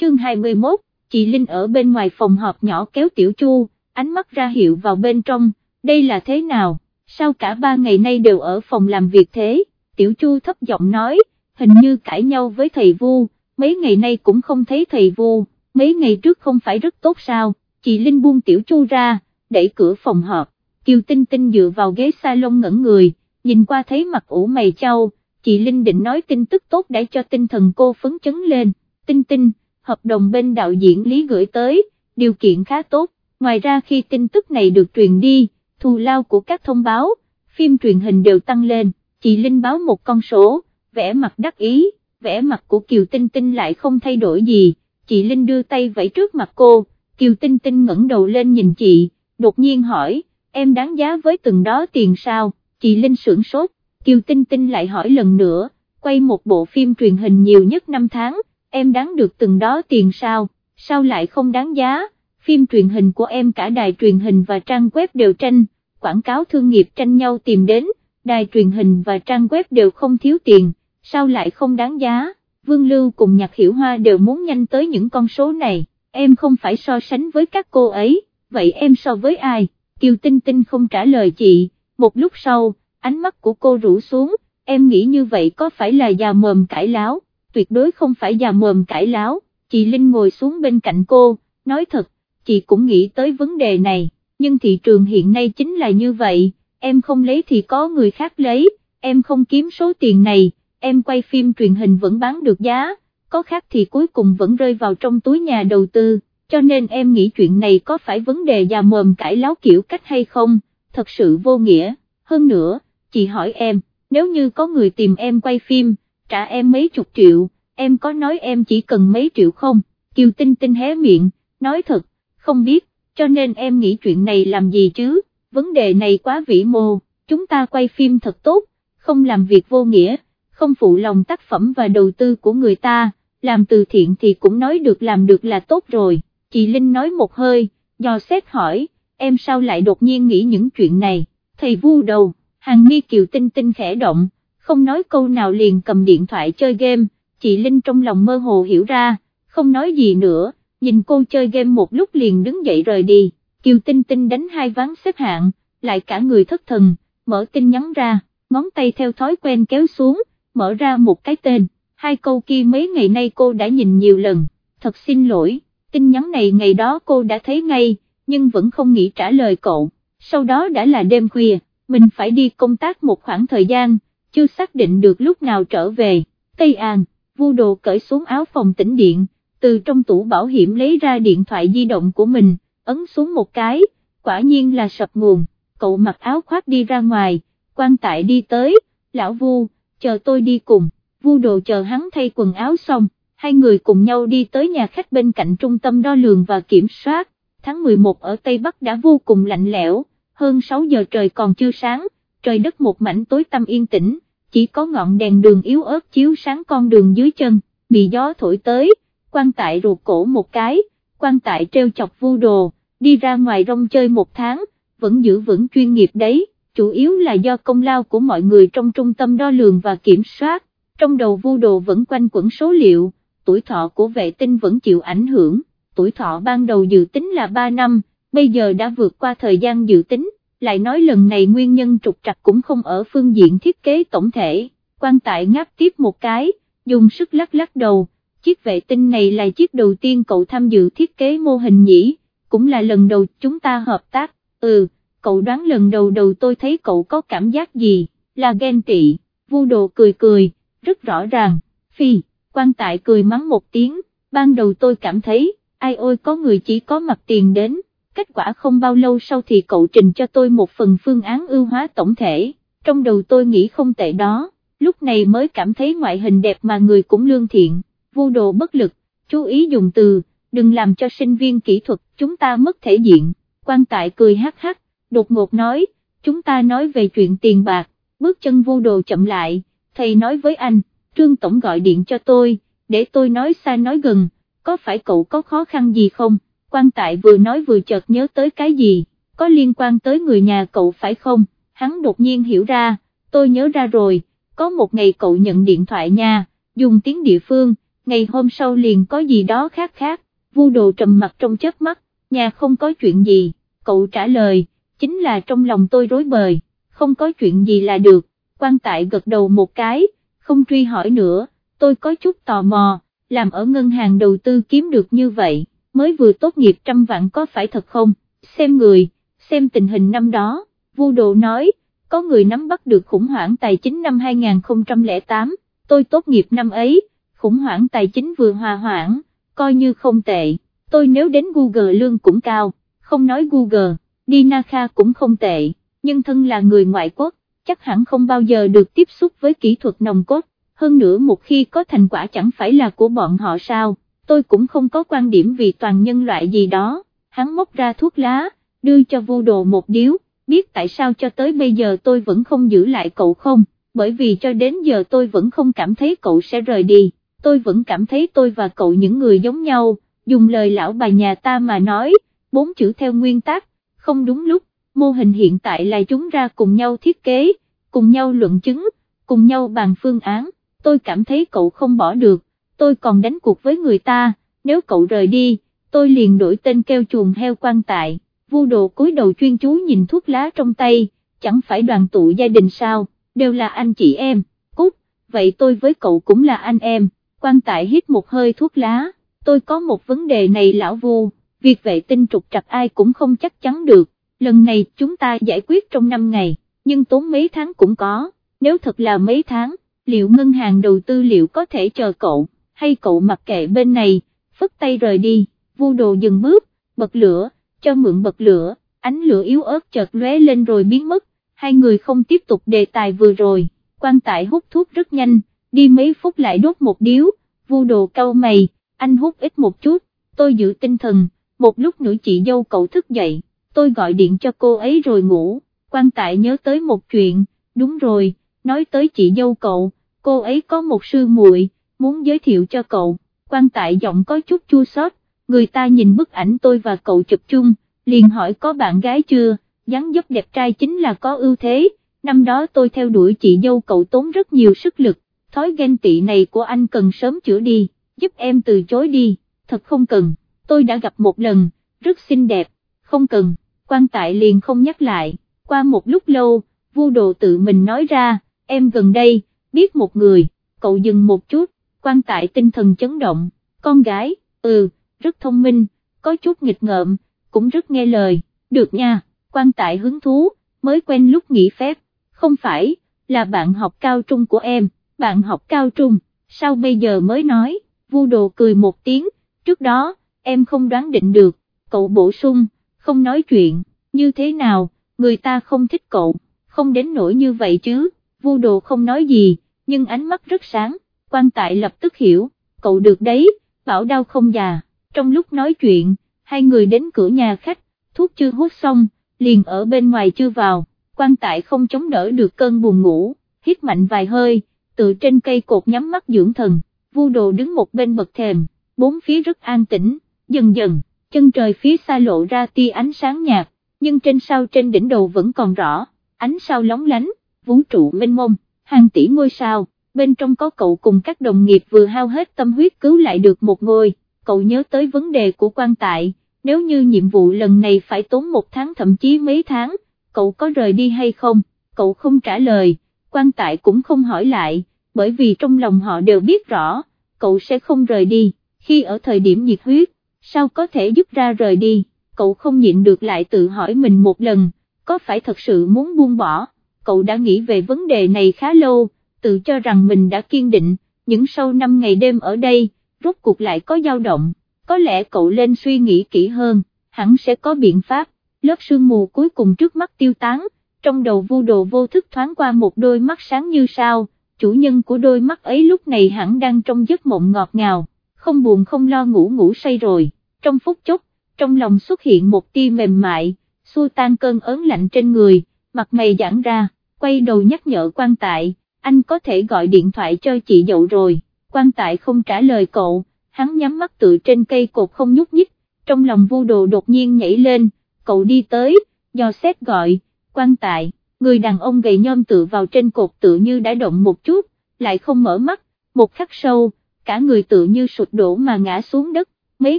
chương 21, chị Linh ở bên ngoài phòng họp nhỏ kéo Tiểu Chu, ánh mắt ra hiệu vào bên trong, đây là thế nào, sao cả ba ngày nay đều ở phòng làm việc thế, Tiểu Chu thấp giọng nói, hình như cãi nhau với thầy Vu, mấy ngày nay cũng không thấy thầy Vu, mấy ngày trước không phải rất tốt sao, chị Linh buông Tiểu Chu ra, đẩy cửa phòng họp, Kiều Tinh Tinh dựa vào ghế salon ngẩn người, nhìn qua thấy mặt ủ mày trao, chị Linh định nói tin tức tốt để cho tinh thần cô phấn chấn lên, Tinh Tinh, hợp đồng bên đạo diễn Lý gửi tới, điều kiện khá tốt, ngoài ra khi tin tức này được truyền đi, thù lao của các thông báo, phim truyền hình đều tăng lên, chị Linh báo một con số, vẽ mặt đắc ý, vẽ mặt của Kiều Tinh Tinh lại không thay đổi gì, chị Linh đưa tay vẫy trước mặt cô, Kiều Tinh Tinh ngẩng đầu lên nhìn chị, đột nhiên hỏi, em đáng giá với từng đó tiền sao, chị Linh sửng sốt, Kiều Tinh Tinh lại hỏi lần nữa, quay một bộ phim truyền hình nhiều nhất năm tháng, em đáng được từng đó tiền sao, sao lại không đáng giá, phim truyền hình của em cả đài truyền hình và trang web đều tranh, quảng cáo thương nghiệp tranh nhau tìm đến, đài truyền hình và trang web đều không thiếu tiền, sao lại không đáng giá, Vương Lưu cùng Nhạc Hiểu Hoa đều muốn nhanh tới những con số này, em không phải so sánh với các cô ấy, vậy em so với ai, Kiều Tinh Tinh không trả lời chị, một lúc sau, ánh mắt của cô rủ xuống, em nghĩ như vậy có phải là già mồm cãi láo, tuyệt đối không phải già mồm cãi láo, chị Linh ngồi xuống bên cạnh cô, nói thật, chị cũng nghĩ tới vấn đề này, nhưng thị trường hiện nay chính là như vậy, em không lấy thì có người khác lấy, em không kiếm số tiền này, em quay phim truyền hình vẫn bán được giá, có khác thì cuối cùng vẫn rơi vào trong túi nhà đầu tư, cho nên em nghĩ chuyện này có phải vấn đề già mồm cãi láo kiểu cách hay không, thật sự vô nghĩa, hơn nữa, chị hỏi em, nếu như có người tìm em quay phim, trả em mấy chục triệu, em có nói em chỉ cần mấy triệu không, Kiều Tinh Tinh hé miệng, nói thật, không biết, cho nên em nghĩ chuyện này làm gì chứ, vấn đề này quá vĩ mô, chúng ta quay phim thật tốt, không làm việc vô nghĩa, không phụ lòng tác phẩm và đầu tư của người ta, làm từ thiện thì cũng nói được làm được là tốt rồi, chị Linh nói một hơi, dò xét hỏi, em sao lại đột nhiên nghĩ những chuyện này, thầy vu đầu, hàng mi kiều tinh tinh khẽ động, không nói câu nào liền cầm điện thoại chơi game, chị Linh trong lòng mơ hồ hiểu ra, không nói gì nữa, nhìn cô chơi game một lúc liền đứng dậy rời đi, Kiều Tinh Tinh đánh hai ván xếp hạng, lại cả người thất thần, mở tin nhắn ra, ngón tay theo thói quen kéo xuống, mở ra một cái tên, hai câu kia mấy ngày nay cô đã nhìn nhiều lần, thật xin lỗi, tin nhắn này ngày đó cô đã thấy ngay, nhưng vẫn không nghĩ trả lời cậu, sau đó đã là đêm khuya, mình phải đi công tác một khoảng thời gian, chưa xác định được lúc nào trở về, Tây An, vu đồ cởi xuống áo phòng tĩnh điện, từ trong tủ bảo hiểm lấy ra điện thoại di động của mình, ấn xuống một cái, quả nhiên là sập nguồn, cậu mặc áo khoác đi ra ngoài, quan tại đi tới, lão vu, chờ tôi đi cùng, vu đồ chờ hắn thay quần áo xong, hai người cùng nhau đi tới nhà khách bên cạnh trung tâm đo lường và kiểm soát, tháng 11 ở Tây Bắc đã vô cùng lạnh lẽo, hơn 6 giờ trời còn chưa sáng, trời đất một mảnh tối tăm yên tĩnh, chỉ có ngọn đèn đường yếu ớt chiếu sáng con đường dưới chân, bị gió thổi tới, quan tại ruột cổ một cái, quan tại treo chọc vu đồ, đi ra ngoài rong chơi một tháng, vẫn giữ vững chuyên nghiệp đấy, chủ yếu là do công lao của mọi người trong trung tâm đo lường và kiểm soát, trong đầu vu đồ vẫn quanh quẩn số liệu, tuổi thọ của vệ tinh vẫn chịu ảnh hưởng, tuổi thọ ban đầu dự tính là 3 năm, bây giờ đã vượt qua thời gian dự tính, lại nói lần này nguyên nhân trục trặc cũng không ở phương diện thiết kế tổng thể, quan tại ngáp tiếp một cái, dùng sức lắc lắc đầu, chiếc vệ tinh này là chiếc đầu tiên cậu tham dự thiết kế mô hình nhỉ, cũng là lần đầu chúng ta hợp tác, ừ, cậu đoán lần đầu đầu tôi thấy cậu có cảm giác gì, là ghen tị, vu đồ cười cười, rất rõ ràng, phi, quan tại cười mắng một tiếng, ban đầu tôi cảm thấy, ai ôi có người chỉ có mặt tiền đến, kết quả không bao lâu sau thì cậu trình cho tôi một phần phương án ưu hóa tổng thể, trong đầu tôi nghĩ không tệ đó, lúc này mới cảm thấy ngoại hình đẹp mà người cũng lương thiện, vô đồ bất lực, chú ý dùng từ, đừng làm cho sinh viên kỹ thuật chúng ta mất thể diện, quan tại cười hắc hắc, đột ngột nói, chúng ta nói về chuyện tiền bạc, bước chân vô đồ chậm lại, thầy nói với anh, Trương Tổng gọi điện cho tôi, để tôi nói xa nói gần, có phải cậu có khó khăn gì không? Quan tại vừa nói vừa chợt nhớ tới cái gì, có liên quan tới người nhà cậu phải không, hắn đột nhiên hiểu ra, tôi nhớ ra rồi, có một ngày cậu nhận điện thoại nha, dùng tiếng địa phương, ngày hôm sau liền có gì đó khác khác, vu đồ trầm mặt trong chớp mắt, nhà không có chuyện gì, cậu trả lời, chính là trong lòng tôi rối bời, không có chuyện gì là được, quan tại gật đầu một cái, không truy hỏi nữa, tôi có chút tò mò, làm ở ngân hàng đầu tư kiếm được như vậy, mới vừa tốt nghiệp trăm vạn có phải thật không, xem người, xem tình hình năm đó, vu đồ nói, có người nắm bắt được khủng hoảng tài chính năm 2008, tôi tốt nghiệp năm ấy, khủng hoảng tài chính vừa hòa hoãn, coi như không tệ, tôi nếu đến Google lương cũng cao, không nói Google, đi Naka cũng không tệ, nhưng thân là người ngoại quốc, chắc hẳn không bao giờ được tiếp xúc với kỹ thuật nồng cốt, hơn nữa một khi có thành quả chẳng phải là của bọn họ sao, tôi cũng không có quan điểm vì toàn nhân loại gì đó, hắn móc ra thuốc lá, đưa cho vô đồ một điếu, biết tại sao cho tới bây giờ tôi vẫn không giữ lại cậu không, bởi vì cho đến giờ tôi vẫn không cảm thấy cậu sẽ rời đi, tôi vẫn cảm thấy tôi và cậu những người giống nhau, dùng lời lão bà nhà ta mà nói, bốn chữ theo nguyên tắc, không đúng lúc, mô hình hiện tại là chúng ra cùng nhau thiết kế, cùng nhau luận chứng, cùng nhau bàn phương án, tôi cảm thấy cậu không bỏ được, tôi còn đánh cuộc với người ta, nếu cậu rời đi, tôi liền đổi tên kêu chuồng heo quan tại, vu đồ cúi đầu chuyên chú nhìn thuốc lá trong tay, chẳng phải đoàn tụ gia đình sao, đều là anh chị em, cút, vậy tôi với cậu cũng là anh em, quan tại hít một hơi thuốc lá, tôi có một vấn đề này lão vu, việc vệ tinh trục trặc ai cũng không chắc chắn được, lần này chúng ta giải quyết trong 5 ngày, nhưng tốn mấy tháng cũng có, nếu thật là mấy tháng, liệu ngân hàng đầu tư liệu có thể chờ cậu, hay cậu mặc kệ bên này, phất tay rời đi, vu đồ dừng bước, bật lửa, cho mượn bật lửa, ánh lửa yếu ớt chợt lóe lên rồi biến mất, hai người không tiếp tục đề tài vừa rồi, quan tại hút thuốc rất nhanh, đi mấy phút lại đốt một điếu, vu đồ cau mày, anh hút ít một chút, tôi giữ tinh thần, một lúc nữa chị dâu cậu thức dậy, tôi gọi điện cho cô ấy rồi ngủ, quan tại nhớ tới một chuyện, đúng rồi, nói tới chị dâu cậu, cô ấy có một sư muội, muốn giới thiệu cho cậu, quan tại giọng có chút chua xót, người ta nhìn bức ảnh tôi và cậu chụp chung, liền hỏi có bạn gái chưa, dáng dấp đẹp trai chính là có ưu thế, năm đó tôi theo đuổi chị dâu cậu tốn rất nhiều sức lực, thói ghen tị này của anh cần sớm chữa đi, giúp em từ chối đi, thật không cần, tôi đã gặp một lần, rất xinh đẹp, không cần, quan tại liền không nhắc lại, qua một lúc lâu, vu đồ tự mình nói ra, em gần đây, biết một người, cậu dừng một chút, quan tại tinh thần chấn động, con gái, ừ, rất thông minh, có chút nghịch ngợm, cũng rất nghe lời, được nha, quan tại hứng thú, mới quen lúc nghỉ phép, không phải, là bạn học cao trung của em, bạn học cao trung, sao bây giờ mới nói, vu đồ cười một tiếng, trước đó, em không đoán định được, cậu bổ sung, không nói chuyện, như thế nào, người ta không thích cậu, không đến nỗi như vậy chứ, vu đồ không nói gì, nhưng ánh mắt rất sáng, quan tại lập tức hiểu, cậu được đấy, bảo đau không già, trong lúc nói chuyện, hai người đến cửa nhà khách, thuốc chưa hút xong, liền ở bên ngoài chưa vào, quan tại không chống đỡ được cơn buồn ngủ, hít mạnh vài hơi, tự trên cây cột nhắm mắt dưỡng thần, vu đồ đứng một bên bậc thềm, bốn phía rất an tĩnh, dần dần, chân trời phía xa lộ ra tia ánh sáng nhạt, nhưng trên sao trên đỉnh đầu vẫn còn rõ, ánh sao lóng lánh, vũ trụ mênh mông, hàng tỷ ngôi sao, bên trong có cậu cùng các đồng nghiệp vừa hao hết tâm huyết cứu lại được một ngôi, cậu nhớ tới vấn đề của quan tại, nếu như nhiệm vụ lần này phải tốn một tháng thậm chí mấy tháng, cậu có rời đi hay không, cậu không trả lời, quan tại cũng không hỏi lại, bởi vì trong lòng họ đều biết rõ, cậu sẽ không rời đi, khi ở thời điểm nhiệt huyết, sao có thể giúp ra rời đi, cậu không nhịn được lại tự hỏi mình một lần, có phải thật sự muốn buông bỏ, cậu đã nghĩ về vấn đề này khá lâu, tự cho rằng mình đã kiên định, những sau 5 ngày đêm ở đây, rốt cuộc lại có dao động, có lẽ cậu lên suy nghĩ kỹ hơn, hẳn sẽ có biện pháp, lớp sương mù cuối cùng trước mắt tiêu tán, trong đầu vu đồ vô thức thoáng qua một đôi mắt sáng như sao, chủ nhân của đôi mắt ấy lúc này hẳn đang trong giấc mộng ngọt ngào, không buồn không lo ngủ ngủ say rồi, trong phút chốc, trong lòng xuất hiện một tia mềm mại, xua tan cơn ớn lạnh trên người, mặt mày giãn ra, quay đầu nhắc nhở quan tại, anh có thể gọi điện thoại cho chị dậu rồi, quan tại không trả lời cậu, hắn nhắm mắt tự trên cây cột không nhúc nhích, trong lòng vu đồ đột nhiên nhảy lên, cậu đi tới, do xét gọi, quan tại, người đàn ông gầy nhom tự vào trên cột tự như đã động một chút, lại không mở mắt, một khắc sâu, cả người tự như sụt đổ mà ngã xuống đất, mấy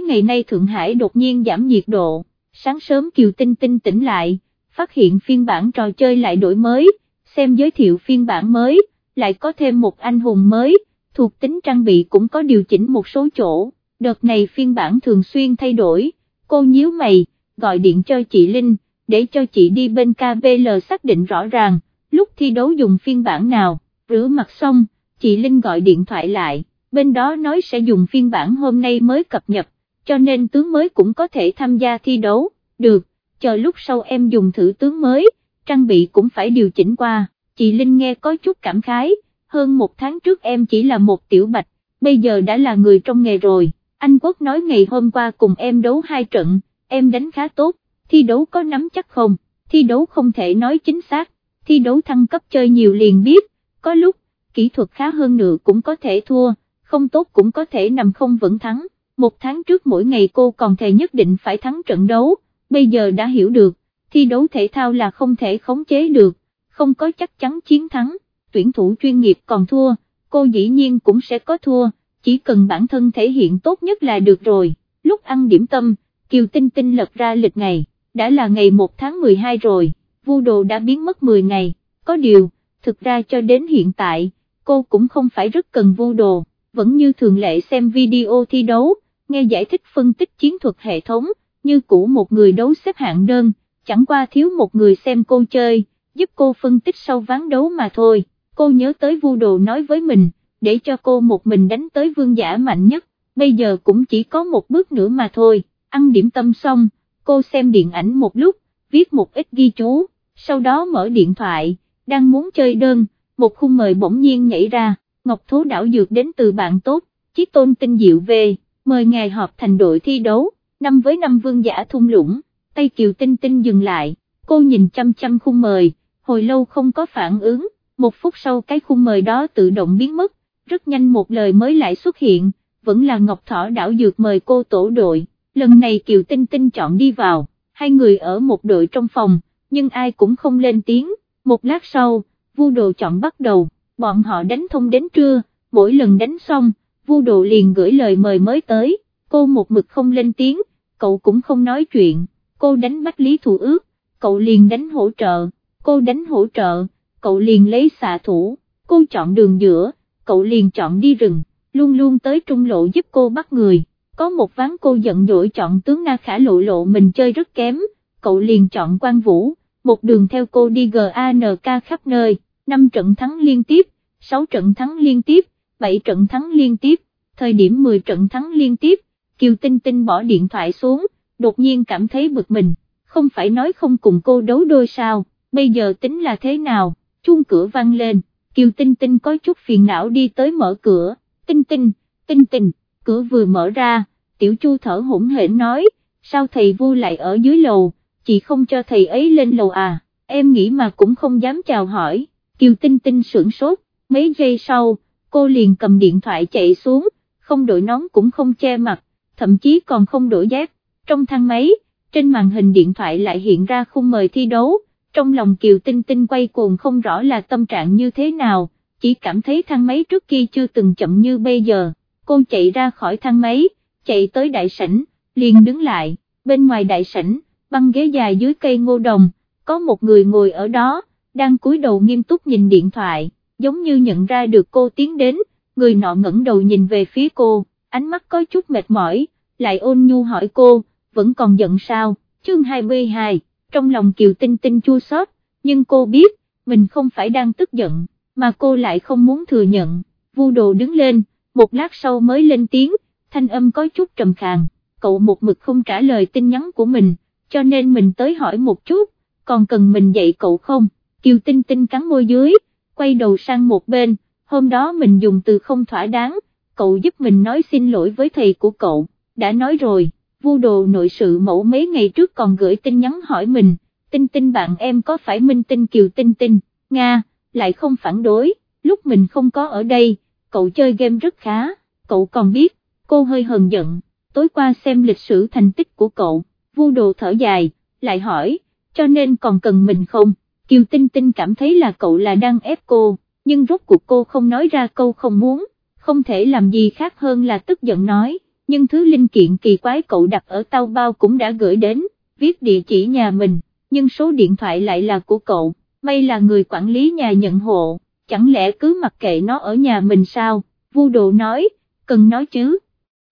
ngày nay Thượng Hải đột nhiên giảm nhiệt độ, sáng sớm Kiều Tinh Tinh tỉnh lại, phát hiện phiên bản trò chơi lại đổi mới, xem giới thiệu phiên bản mới, lại có thêm một anh hùng mới, thuộc tính trang bị cũng có điều chỉnh một số chỗ, đợt này phiên bản thường xuyên thay đổi, cô nhíu mày, gọi điện cho chị Linh, để cho chị đi bên KBL xác định rõ ràng, lúc thi đấu dùng phiên bản nào, rửa mặt xong, chị Linh gọi điện thoại lại, bên đó nói sẽ dùng phiên bản hôm nay mới cập nhật, cho nên tướng mới cũng có thể tham gia thi đấu, được, chờ lúc sau em dùng thử tướng mới, trang bị cũng phải điều chỉnh qua, chị Linh nghe có chút cảm khái, hơn một tháng trước em chỉ là một tiểu bạch, bây giờ đã là người trong nghề rồi, anh Quốc nói ngày hôm qua cùng em đấu hai trận, em đánh khá tốt, thi đấu có nắm chắc không, thi đấu không thể nói chính xác, thi đấu thăng cấp chơi nhiều liền biết, có lúc, kỹ thuật khá hơn nữa cũng có thể thua, không tốt cũng có thể nằm không vẫn thắng, một tháng trước mỗi ngày cô còn thề nhất định phải thắng trận đấu, bây giờ đã hiểu được, thi đấu thể thao là không thể khống chế được, không có chắc chắn chiến thắng, tuyển thủ chuyên nghiệp còn thua, cô dĩ nhiên cũng sẽ có thua, chỉ cần bản thân thể hiện tốt nhất là được rồi, lúc ăn điểm tâm, Kiều Tinh Tinh lật ra lịch ngày, đã là ngày 1 tháng 12 rồi, vu đồ đã biến mất 10 ngày, có điều, thực ra cho đến hiện tại, cô cũng không phải rất cần vu đồ, vẫn như thường lệ xem video thi đấu, nghe giải thích phân tích chiến thuật hệ thống, như cũ một người đấu xếp hạng đơn, chẳng qua thiếu một người xem cô chơi, giúp cô phân tích sau ván đấu mà thôi, cô nhớ tới vu đồ nói với mình, để cho cô một mình đánh tới vương giả mạnh nhất, bây giờ cũng chỉ có một bước nữa mà thôi, ăn điểm tâm xong, cô xem điện ảnh một lúc, viết một ít ghi chú, sau đó mở điện thoại, đang muốn chơi đơn, một khung mời bỗng nhiên nhảy ra, Ngọc Thố đảo dược đến từ bạn tốt, chiếc tôn tinh diệu về, mời ngài họp thành đội thi đấu, năm với năm vương giả thung lũng, tay kiều tinh tinh dừng lại, cô nhìn chăm chăm khung mời, hồi lâu không có phản ứng, một phút sau cái khung mời đó tự động biến mất, rất nhanh một lời mới lại xuất hiện, vẫn là Ngọc Thỏ đảo dược mời cô tổ đội, lần này Kiều Tinh Tinh chọn đi vào, hai người ở một đội trong phòng, nhưng ai cũng không lên tiếng, một lát sau, vu đồ chọn bắt đầu, bọn họ đánh thông đến trưa, mỗi lần đánh xong, vu đồ liền gửi lời mời mới tới, cô một mực không lên tiếng, cậu cũng không nói chuyện, cô đánh bách lý thủ ước, cậu liền đánh hỗ trợ, cô đánh hỗ trợ, cậu liền lấy xạ thủ, cô chọn đường giữa, cậu liền chọn đi rừng, luôn luôn tới trung lộ giúp cô bắt người, có một ván cô giận dỗi chọn tướng Na Khả lộ lộ mình chơi rất kém, cậu liền chọn quan vũ, một đường theo cô đi GANK khắp nơi, 5 trận thắng liên tiếp, 6 trận thắng liên tiếp, 7 trận thắng liên tiếp, thời điểm 10 trận thắng liên tiếp, Kiều Tinh Tinh bỏ điện thoại xuống, đột nhiên cảm thấy bực mình, không phải nói không cùng cô đấu đôi sao, bây giờ tính là thế nào, chuông cửa vang lên, Kiều Tinh Tinh có chút phiền não đi tới mở cửa, Tinh Tinh, Tinh Tinh, cửa vừa mở ra, Tiểu Chu thở hổn hển nói, sao thầy vu lại ở dưới lầu, chị không cho thầy ấy lên lầu à, em nghĩ mà cũng không dám chào hỏi, Kiều Tinh Tinh sửng sốt, mấy giây sau, cô liền cầm điện thoại chạy xuống, không đội nón cũng không che mặt, thậm chí còn không đổi dép, trong thang máy, trên màn hình điện thoại lại hiện ra khung mời thi đấu, trong lòng Kiều Tinh Tinh quay cuồng không rõ là tâm trạng như thế nào, chỉ cảm thấy thang máy trước kia chưa từng chậm như bây giờ, cô chạy ra khỏi thang máy, chạy tới đại sảnh, liền đứng lại, bên ngoài đại sảnh, băng ghế dài dưới cây ngô đồng, có một người ngồi ở đó, đang cúi đầu nghiêm túc nhìn điện thoại, giống như nhận ra được cô tiến đến, người nọ ngẩng đầu nhìn về phía cô, ánh mắt có chút mệt mỏi, lại ôn nhu hỏi cô, vẫn còn giận sao, chương 22, trong lòng Kiều Tinh Tinh chua xót, nhưng cô biết, mình không phải đang tức giận, mà cô lại không muốn thừa nhận, vu đồ đứng lên, một lát sau mới lên tiếng, thanh âm có chút trầm khàn, cậu một mực không trả lời tin nhắn của mình, cho nên mình tới hỏi một chút, còn cần mình dạy cậu không, Kiều Tinh Tinh cắn môi dưới, quay đầu sang một bên, hôm đó mình dùng từ không thỏa đáng, cậu giúp mình nói xin lỗi với thầy của cậu, đã nói rồi, vu đồ nội sự mẫu mấy ngày trước còn gửi tin nhắn hỏi mình, tinh tinh bạn em có phải minh tinh Kiều Tinh Tinh, Nga, lại không phản đối, lúc mình không có ở đây, cậu chơi game rất khá, cậu còn biết, cô hơi hờn giận, tối qua xem lịch sử thành tích của cậu, vu đồ thở dài, lại hỏi, cho nên còn cần mình không, Kiều Tinh Tinh cảm thấy là cậu là đang ép cô, nhưng rốt cuộc cô không nói ra câu không muốn, không thể làm gì khác hơn là tức giận nói, nhưng thứ linh kiện kỳ quái cậu đặt ở tao bao cũng đã gửi đến, viết địa chỉ nhà mình, nhưng số điện thoại lại là của cậu, may là người quản lý nhà nhận hộ, chẳng lẽ cứ mặc kệ nó ở nhà mình sao, vu đồ nói, cần nói chứ,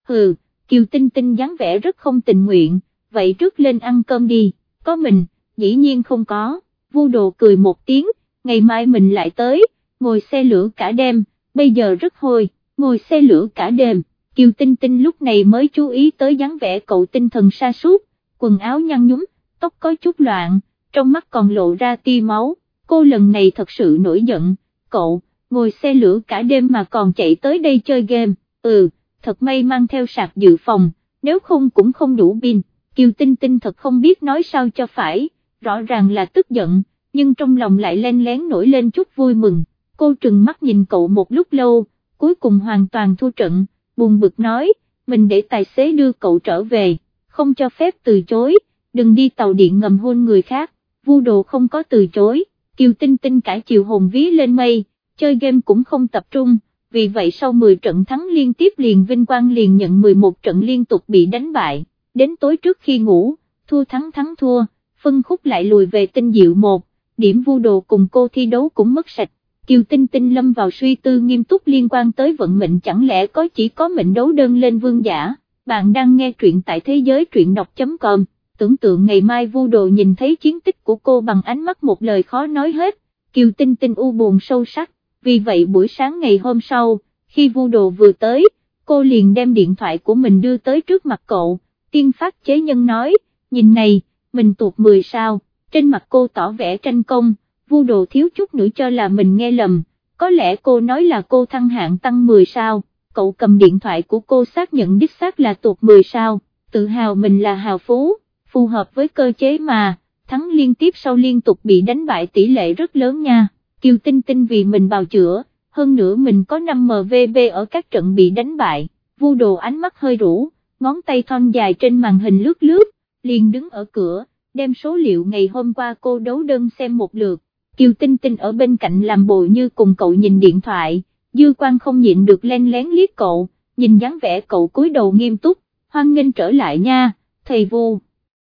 hừ, Kiều Tinh Tinh dáng vẻ rất không tình nguyện, vậy trước lên ăn cơm đi, có mình, dĩ nhiên không có, vu đồ cười một tiếng, ngày mai mình lại tới, ngồi xe lửa cả đêm, bây giờ rất hôi, ngồi xe lửa cả đêm, Kiều Tinh Tinh lúc này mới chú ý tới dáng vẻ cậu tinh thần sa sút quần áo nhăn nhúm, tóc có chút loạn, trong mắt còn lộ ra tia máu, cô lần này thật sự nổi giận, cậu, ngồi xe lửa cả đêm mà còn chạy tới đây chơi game, ừ, thật may mang theo sạc dự phòng, nếu không cũng không đủ pin, Kiều Tinh Tinh thật không biết nói sao cho phải, rõ ràng là tức giận, nhưng trong lòng lại len lén nổi lên chút vui mừng, cô trừng mắt nhìn cậu một lúc lâu, cuối cùng hoàn toàn thua trận, buồn bực nói, mình để tài xế đưa cậu trở về, không cho phép từ chối, đừng đi tàu điện ngầm hôn người khác, vu đồ không có từ chối, Kiều Tinh Tinh cải chiều hồn ví lên mây, chơi game cũng không tập trung, vì vậy sau 10 trận thắng liên tiếp liền Vinh Quang liền nhận 11 trận liên tục bị đánh bại, đến tối trước khi ngủ, thua thắng thắng thua, phân khúc lại lùi về tinh diệu một, điểm vu đồ cùng cô thi đấu cũng mất sạch. Kiều Tinh Tinh lâm vào suy tư nghiêm túc liên quan tới vận mệnh chẳng lẽ có chỉ có mệnh đấu đơn lên vương giả, bạn đang nghe truyện tại thế giới truyện đọc.com, tưởng tượng ngày mai vu đồ nhìn thấy chiến tích của cô bằng ánh mắt một lời khó nói hết, Kiều Tinh Tinh u buồn sâu sắc, vì vậy buổi sáng ngày hôm sau, khi vu đồ vừa tới, cô liền đem điện thoại của mình đưa tới trước mặt cậu, tiên phát chế nhân nói, nhìn này, mình tuột 10 sao, trên mặt cô tỏ vẻ tranh công, vu đồ thiếu chút nữa cho là mình nghe lầm, có lẽ cô nói là cô thăng hạng tăng 10 sao, cậu cầm điện thoại của cô xác nhận đích xác là tuột 10 sao, tự hào mình là hào phú, phù hợp với cơ chế mà, thắng liên tiếp sau liên tục bị đánh bại tỷ lệ rất lớn nha, Kiều Tinh Tinh vì mình bào chữa, hơn nữa mình có 5 MVB ở các trận bị đánh bại, vu đồ ánh mắt hơi rũ, ngón tay thon dài trên màn hình lướt lướt, liền đứng ở cửa, đem số liệu ngày hôm qua cô đấu đơn xem một lượt, Kiều Tinh Tinh ở bên cạnh làm bộ như cùng cậu nhìn điện thoại, dư quan không nhịn được len lén liếc cậu, nhìn dáng vẻ cậu cúi đầu nghiêm túc, hoan nghênh trở lại nha, thầy vô.